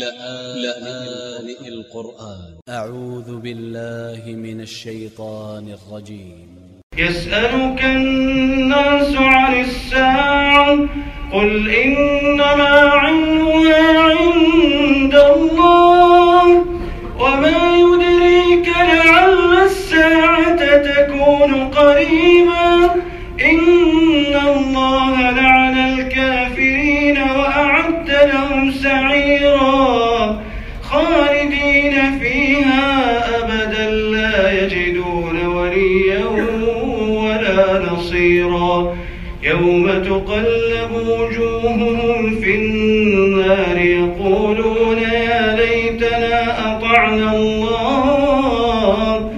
لآن القرآن. أ ع و ذ ب ا ل ل ه من ا ل ش ي ط ا ن ا ل ج ي م يسألك الناس عن الساعة قل إنما علمها عند الله وما يدريك لعل الساعة تكون قريبا. إن الله لعن الكافرين. خالدين فيها أبدا لا يجدون وليا ولا نصيرا. يوم تقلب وجوههم في النار يقولون يا ليتنا أطعنا الله.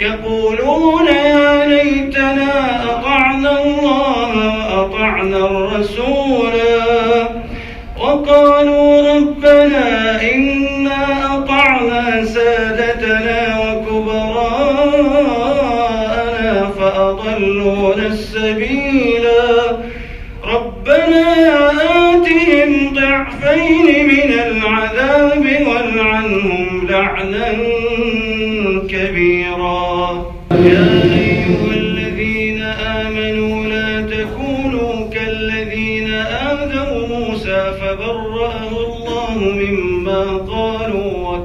يقولون يا ليتنا أطعنا الله وأطعنا الرسولا وقالوا ربنا سادتنا وكبراءنا فأضلونا السبيلا. ربنا آتهم ضعفين من العذاب والعنهم لعنا كبيرا. يا أيها الذين آمنوا لا تكونوا كالذين آذوا موسى فبرأه الله مما قالوا